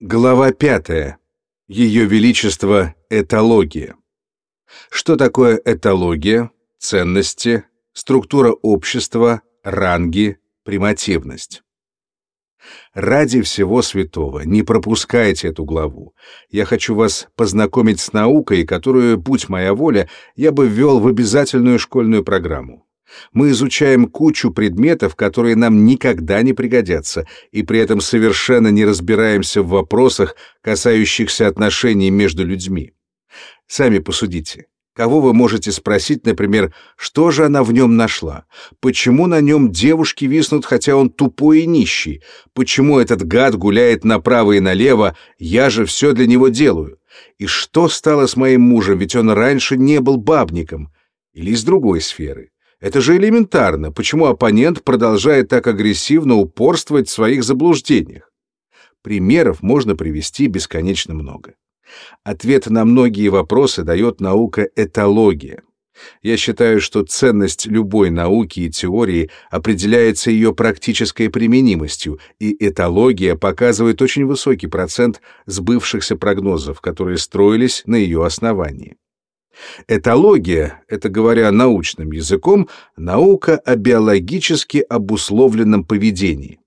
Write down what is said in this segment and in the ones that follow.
Глава пятая. Ее Величество – этология. Что такое этология, ценности, структура общества, ранги, примативность? Ради всего святого, не пропускайте эту главу. Я хочу вас познакомить с наукой, которую, будь моя воля, я бы ввел в обязательную школьную программу. Мы изучаем кучу предметов, которые нам никогда не пригодятся, и при этом совершенно не разбираемся в вопросах, касающихся отношений между людьми. Сами посудите. Кого вы можете спросить, например, что же она в нем нашла? Почему на нем девушки виснут, хотя он тупой и нищий? Почему этот гад гуляет направо и налево, я же все для него делаю? И что стало с моим мужем, ведь он раньше не был бабником? Или из другой сферы? Это же элементарно. Почему оппонент продолжает так агрессивно упорствовать в своих заблуждениях? Примеров можно привести бесконечно много. Ответ на многие вопросы дает наука этология. Я считаю, что ценность любой науки и теории определяется ее практической применимостью, и этология показывает очень высокий процент сбывшихся прогнозов, которые строились на ее основании. Этология — это, говоря научным языком, наука о биологически обусловленном поведении.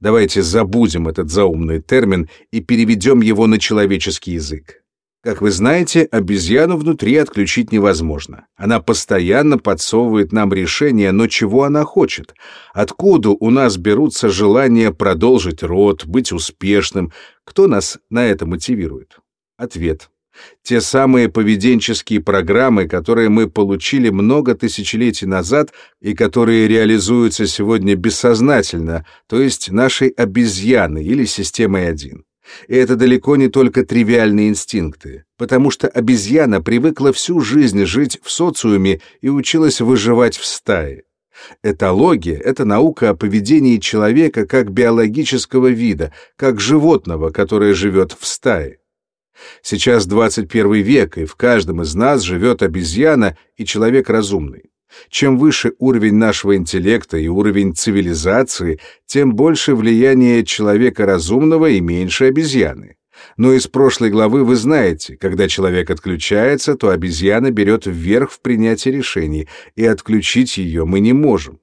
Давайте забудем этот заумный термин и переведем его на человеческий язык. Как вы знаете, обезьяну внутри отключить невозможно. Она постоянно подсовывает нам решение, но чего она хочет? Откуда у нас берутся желания продолжить род, быть успешным? Кто нас на это мотивирует? Ответ. Те самые поведенческие программы, которые мы получили много тысячелетий назад и которые реализуются сегодня бессознательно, то есть нашей обезьяны или системой 1. И это далеко не только тривиальные инстинкты, потому что обезьяна привыкла всю жизнь жить в социуме и училась выживать в стае. Этология — это наука о поведении человека как биологического вида, как животного, которое живет в стае. Сейчас 21 век, и в каждом из нас живет обезьяна и человек разумный. Чем выше уровень нашего интеллекта и уровень цивилизации, тем больше влияние человека разумного и меньше обезьяны. Но из прошлой главы вы знаете, когда человек отключается, то обезьяна берет вверх в принятии решений, и отключить ее мы не можем.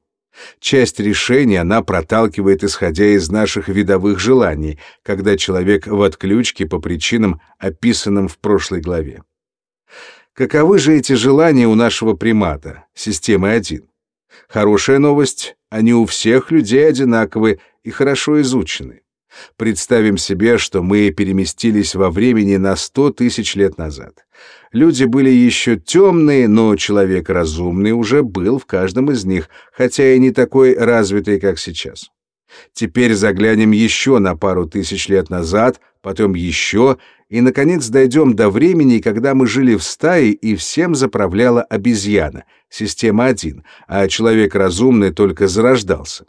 Часть решения она проталкивает, исходя из наших видовых желаний, когда человек в отключке по причинам, описанным в прошлой главе. Каковы же эти желания у нашего примата, системы 1? Хорошая новость, они у всех людей одинаковы и хорошо изучены. Представим себе, что мы переместились во времени на сто тысяч лет назад. Люди были еще темные, но человек разумный уже был в каждом из них, хотя и не такой развитый, как сейчас. Теперь заглянем еще на пару тысяч лет назад, потом еще, и, наконец, дойдем до времени, когда мы жили в стае, и всем заправляла обезьяна, система 1, а человек разумный только зарождался.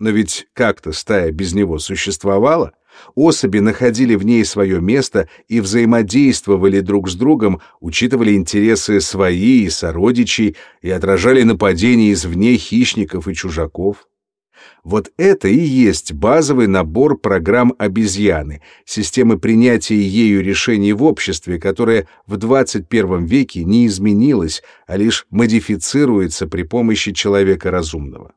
Но ведь как-то стая без него существовала. Особи находили в ней свое место и взаимодействовали друг с другом, учитывали интересы свои и сородичей и отражали нападения извне хищников и чужаков. Вот это и есть базовый набор программ обезьяны, системы принятия ею решений в обществе, которая в 21 веке не изменилась, а лишь модифицируется при помощи человека разумного.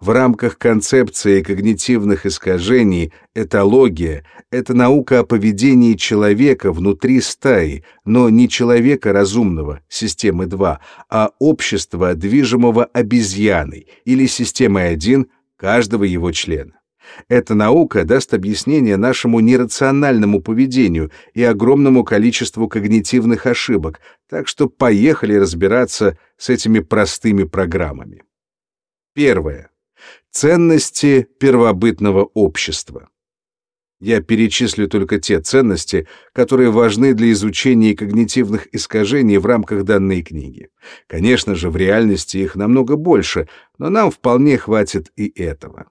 В рамках концепции когнитивных искажений этология — это наука о поведении человека внутри стаи, но не человека разумного, системы 2, а общества, движимого обезьяной, или системой 1 каждого его члена. Эта наука даст объяснение нашему нерациональному поведению и огромному количеству когнитивных ошибок, так что поехали разбираться с этими простыми программами. Первое. Ценности первобытного общества. Я перечислю только те ценности, которые важны для изучения когнитивных искажений в рамках данной книги. Конечно же, в реальности их намного больше, но нам вполне хватит и этого.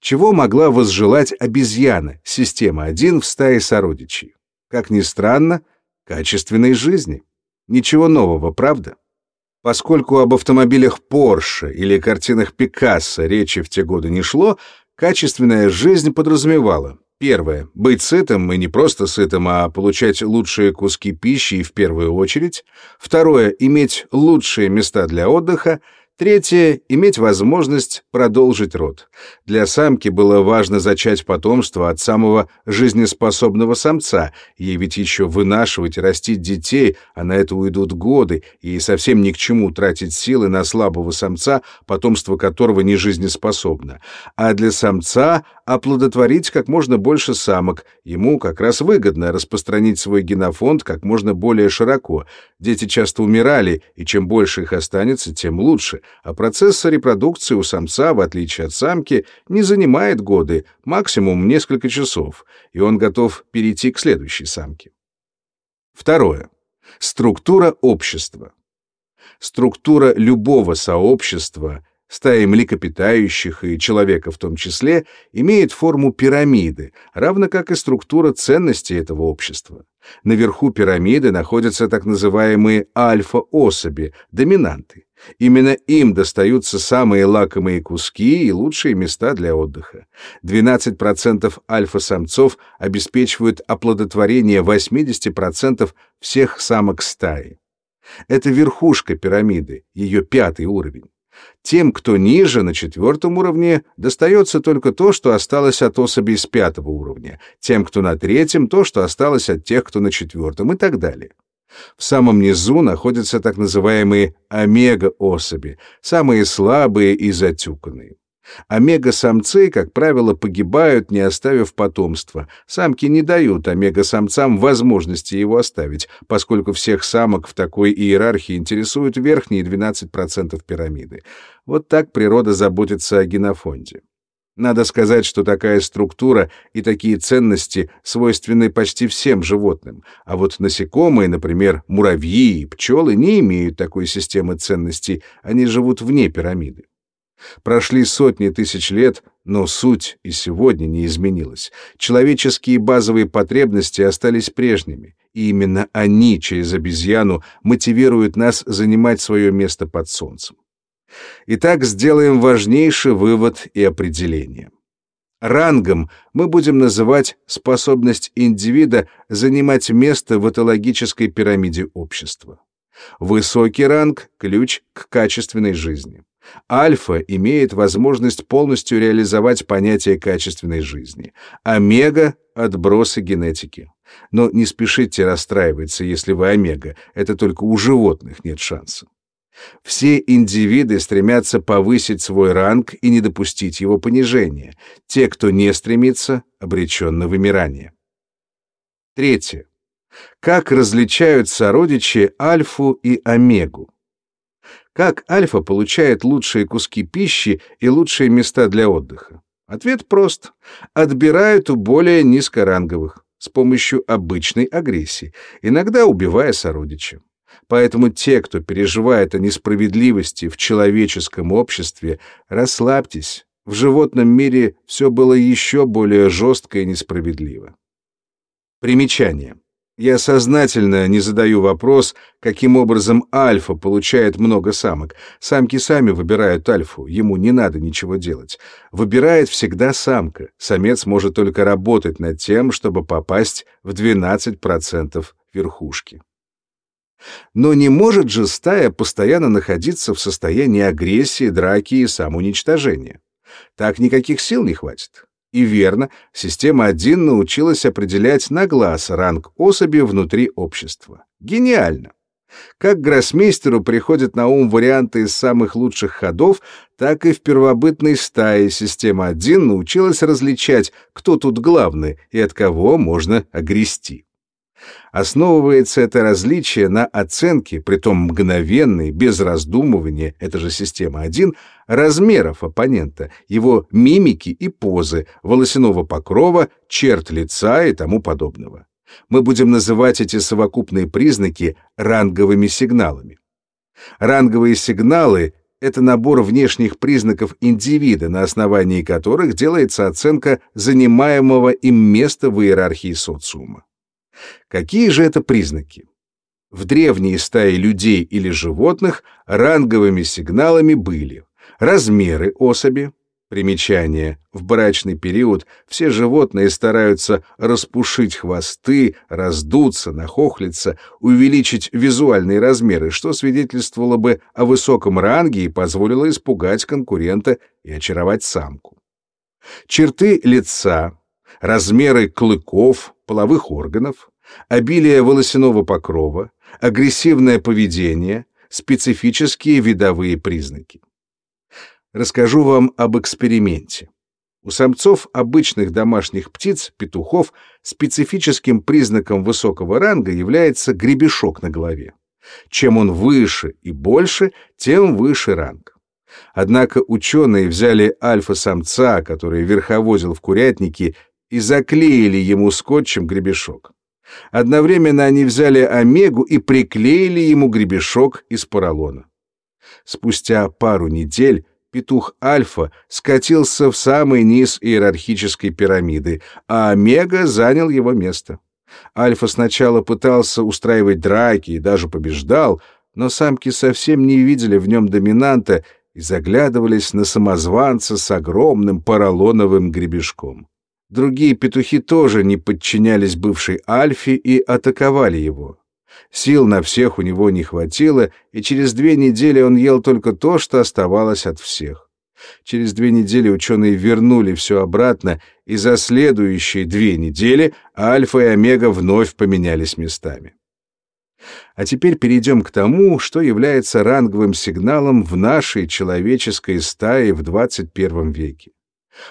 Чего могла возжелать обезьяна, система 1 в стае сородичей? Как ни странно, качественной жизни. Ничего нового, правда? Поскольку об автомобилях Porsche или картинах Пикассо речи в те годы не шло, качественная жизнь подразумевала Первое. Быть сытым, и не просто сытым, а получать лучшие куски пищи в первую очередь. Второе. Иметь лучшие места для отдыха. Третье — иметь возможность продолжить род. Для самки было важно зачать потомство от самого жизнеспособного самца, ей ведь еще вынашивать и растить детей, а на это уйдут годы, и совсем ни к чему тратить силы на слабого самца, потомство которого не жизнеспособно. А для самца оплодотворить как можно больше самок, ему как раз выгодно распространить свой генофонд как можно более широко. Дети часто умирали, и чем больше их останется, тем лучше — а процесс репродукции у самца, в отличие от самки, не занимает годы, максимум несколько часов, и он готов перейти к следующей самке. Второе. Структура общества. Структура любого сообщества, стаи млекопитающих и человека в том числе, имеет форму пирамиды, равно как и структура ценностей этого общества. Наверху пирамиды находятся так называемые альфа-особи, доминанты. Именно им достаются самые лакомые куски и лучшие места для отдыха. 12% альфа-самцов обеспечивают оплодотворение 80% всех самок стаи. Это верхушка пирамиды, ее пятый уровень. Тем, кто ниже, на четвертом уровне, достается только то, что осталось от особей с пятого уровня, тем, кто на третьем, то, что осталось от тех, кто на четвертом и так далее. В самом низу находятся так называемые омега-особи, самые слабые и затюканные. Омега-самцы, как правило, погибают, не оставив потомства. Самки не дают омега-самцам возможности его оставить, поскольку всех самок в такой иерархии интересуют верхние 12% пирамиды. Вот так природа заботится о генофонде. Надо сказать, что такая структура и такие ценности свойственны почти всем животным, а вот насекомые, например, муравьи и пчелы, не имеют такой системы ценностей, они живут вне пирамиды. Прошли сотни тысяч лет, но суть и сегодня не изменилась. Человеческие базовые потребности остались прежними, и именно они через обезьяну мотивируют нас занимать свое место под солнцем. Итак, сделаем важнейший вывод и определение. Рангом мы будем называть способность индивида занимать место в этологической пирамиде общества. Высокий ранг — ключ к качественной жизни. Альфа имеет возможность полностью реализовать понятие качественной жизни. Омега — отбросы генетики. Но не спешите расстраиваться, если вы омега, это только у животных нет шанса. Все индивиды стремятся повысить свой ранг и не допустить его понижения. Те, кто не стремится, обречен на вымирание. Третье. Как различают сородичи альфу и омегу? Как альфа получает лучшие куски пищи и лучшие места для отдыха? Ответ прост. Отбирают у более низкоранговых с помощью обычной агрессии, иногда убивая сородича. Поэтому те, кто переживает о несправедливости в человеческом обществе, расслабьтесь. В животном мире все было еще более жестко и несправедливо. Примечание. Я сознательно не задаю вопрос, каким образом альфа получает много самок. Самки сами выбирают альфу, ему не надо ничего делать. Выбирает всегда самка. Самец может только работать над тем, чтобы попасть в 12% верхушки. Но не может же стая постоянно находиться в состоянии агрессии, драки и самоуничтожения. Так никаких сил не хватит. И верно, система 1 научилась определять на глаз ранг особи внутри общества. Гениально! Как гроссмейстеру приходят на ум варианты из самых лучших ходов, так и в первобытной стае система 1 научилась различать, кто тут главный и от кого можно огрести. Основывается это различие на оценке, притом мгновенной, без раздумывания, это же система 1, размеров оппонента, его мимики и позы, волосяного покрова, черт лица и тому подобного. Мы будем называть эти совокупные признаки ранговыми сигналами. Ранговые сигналы — это набор внешних признаков индивида, на основании которых делается оценка занимаемого им места в иерархии социума. Какие же это признаки? В древние стаи людей или животных ранговыми сигналами были размеры особи, Примечание. В брачный период все животные стараются распушить хвосты, раздуться, нахохлиться, увеличить визуальные размеры, что свидетельствовало бы о высоком ранге и позволило испугать конкурента и очаровать самку. Черты лица, размеры клыков, половых органов, обилие волосяного покрова, агрессивное поведение, специфические видовые признаки. Расскажу вам об эксперименте. У самцов обычных домашних птиц, петухов, специфическим признаком высокого ранга является гребешок на голове. Чем он выше и больше, тем выше ранг. Однако ученые взяли альфа-самца, который верховодил в курятнике, и заклеили ему скотчем гребешок. Одновременно они взяли омегу и приклеили ему гребешок из поролона. Спустя пару недель петух Альфа скатился в самый низ иерархической пирамиды, а Омега занял его место. Альфа сначала пытался устраивать драки и даже побеждал, но самки совсем не видели в нем доминанта и заглядывались на самозванца с огромным поролоновым гребешком. Другие петухи тоже не подчинялись бывшей Альфе и атаковали его. Сил на всех у него не хватило, и через две недели он ел только то, что оставалось от всех. Через две недели ученые вернули все обратно, и за следующие две недели Альфа и Омега вновь поменялись местами. А теперь перейдем к тому, что является ранговым сигналом в нашей человеческой стае в 21 веке.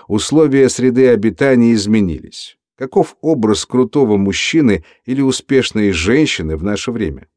Условия среды обитания изменились. Каков образ крутого мужчины или успешной женщины в наше время?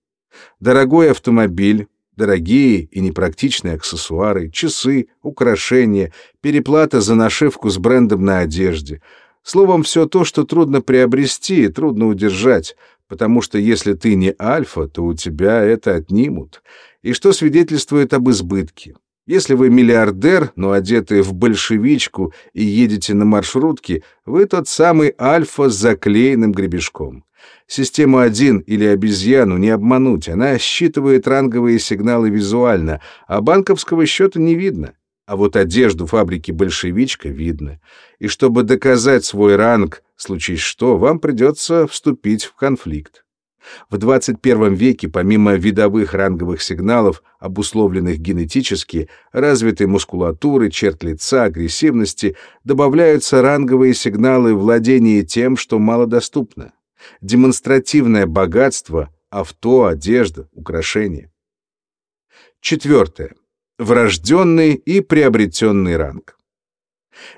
Дорогой автомобиль, дорогие и непрактичные аксессуары, часы, украшения, переплата за нашивку с брендом на одежде. Словом, все то, что трудно приобрести и трудно удержать, потому что если ты не альфа, то у тебя это отнимут, и что свидетельствует об избытке. Если вы миллиардер, но одетый в большевичку и едете на маршрутке, вы тот самый альфа с заклеенным гребешком. Систему один или обезьяну не обмануть, она считывает ранговые сигналы визуально, а банковского счета не видно. А вот одежду фабрики «Большевичка» видно. И чтобы доказать свой ранг, случись что, вам придется вступить в конфликт. В 21 веке, помимо видовых ранговых сигналов, обусловленных генетически, развитой мускулатуры, черт лица, агрессивности, добавляются ранговые сигналы владения тем, что малодоступно. Демонстративное богатство, авто, одежда, украшения. Четвертое. Врожденный и приобретенный ранг.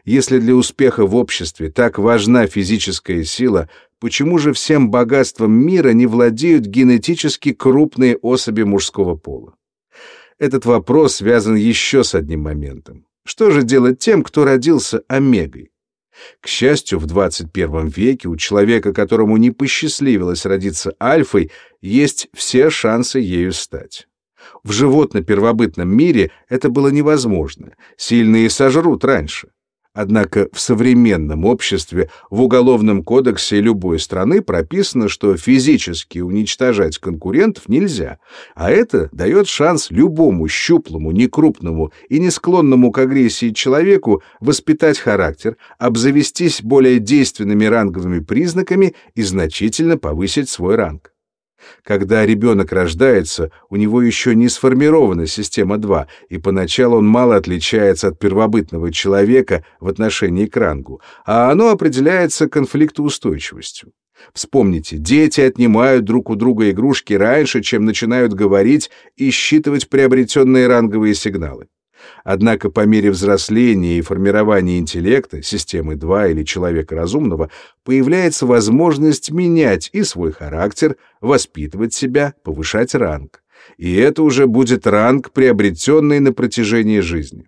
Если для успеха в обществе так важна физическая сила, почему же всем богатством мира не владеют генетически крупные особи мужского пола? Этот вопрос связан еще с одним моментом. Что же делать тем, кто родился омегой? К счастью, в 21 веке у человека, которому не посчастливилось родиться альфой, есть все шансы ею стать. В животно-первобытном мире это было невозможно. Сильные сожрут раньше. Однако в современном обществе в Уголовном кодексе любой страны прописано, что физически уничтожать конкурентов нельзя, а это дает шанс любому щуплому, некрупному и не склонному к агрессии человеку воспитать характер, обзавестись более действенными ранговыми признаками и значительно повысить свой ранг. Когда ребенок рождается, у него еще не сформирована система 2, и поначалу он мало отличается от первобытного человека в отношении к рангу, а оно определяется конфликтоустойчивостью. Вспомните, дети отнимают друг у друга игрушки раньше, чем начинают говорить и считывать приобретенные ранговые сигналы. Однако по мере взросления и формирования интеллекта, системы 2 или человека разумного, появляется возможность менять и свой характер, воспитывать себя, повышать ранг. И это уже будет ранг, приобретенный на протяжении жизни.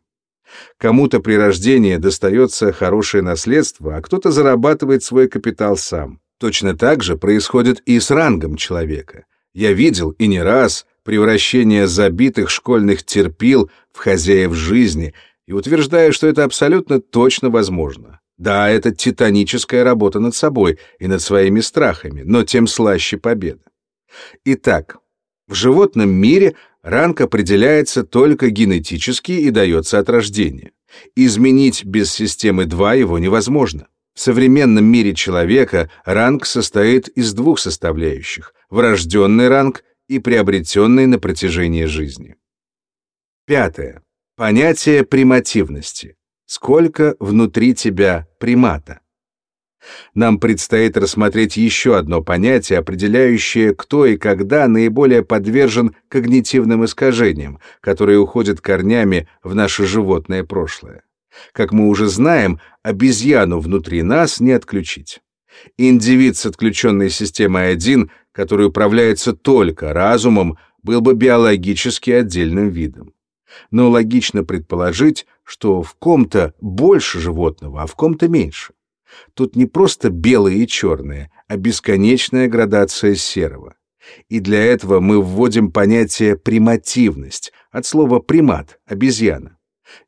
Кому-то при рождении достается хорошее наследство, а кто-то зарабатывает свой капитал сам. Точно так же происходит и с рангом человека. Я видел и не раз превращение забитых школьных терпил в хозяев жизни и утверждаю, что это абсолютно точно возможно. Да, это титаническая работа над собой и над своими страхами, но тем слаще победа. Итак, в животном мире ранг определяется только генетически и дается от рождения. Изменить без системы 2 его невозможно. В современном мире человека ранг состоит из двух составляющих – врожденный ранг и приобретенный на протяжении жизни. Пятое. Понятие примативности. Сколько внутри тебя примата? Нам предстоит рассмотреть еще одно понятие, определяющее, кто и когда наиболее подвержен когнитивным искажениям, которые уходят корнями в наше животное прошлое. Как мы уже знаем, обезьяну внутри нас не отключить. Индивид с отключенной системой 1, который управляется только разумом, был бы биологически отдельным видом. Но логично предположить, что в ком-то больше животного, а в ком-то меньше. Тут не просто белое и черное, а бесконечная градация серого. И для этого мы вводим понятие примативность от слова примат обезьяна.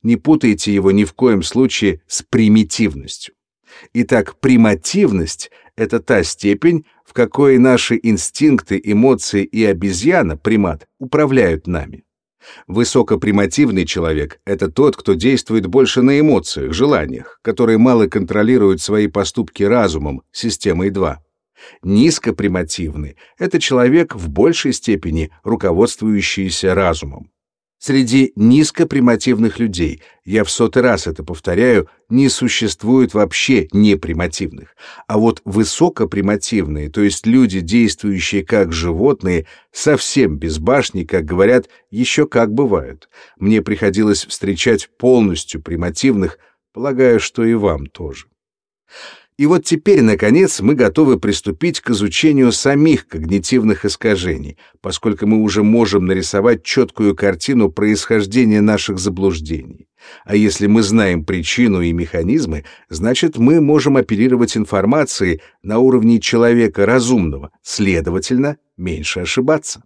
Не путайте его ни в коем случае с примитивностью. Итак, примативность это та степень, в какой наши инстинкты, эмоции и обезьяна, примат, управляют нами. Высокопримативный человек — это тот, кто действует больше на эмоциях, желаниях, которые мало контролируют свои поступки разумом, системой 2. Низкопримативный — это человек в большей степени руководствующийся разумом. Среди низкопримативных людей, я в сотый раз это повторяю, не существует вообще непримативных. А вот высокопримативные, то есть люди, действующие как животные, совсем без башни, как говорят, еще как бывают. Мне приходилось встречать полностью примативных, полагаю, что и вам тоже. И вот теперь, наконец, мы готовы приступить к изучению самих когнитивных искажений, поскольку мы уже можем нарисовать четкую картину происхождения наших заблуждений. А если мы знаем причину и механизмы, значит, мы можем оперировать информацией на уровне человека разумного, следовательно, меньше ошибаться.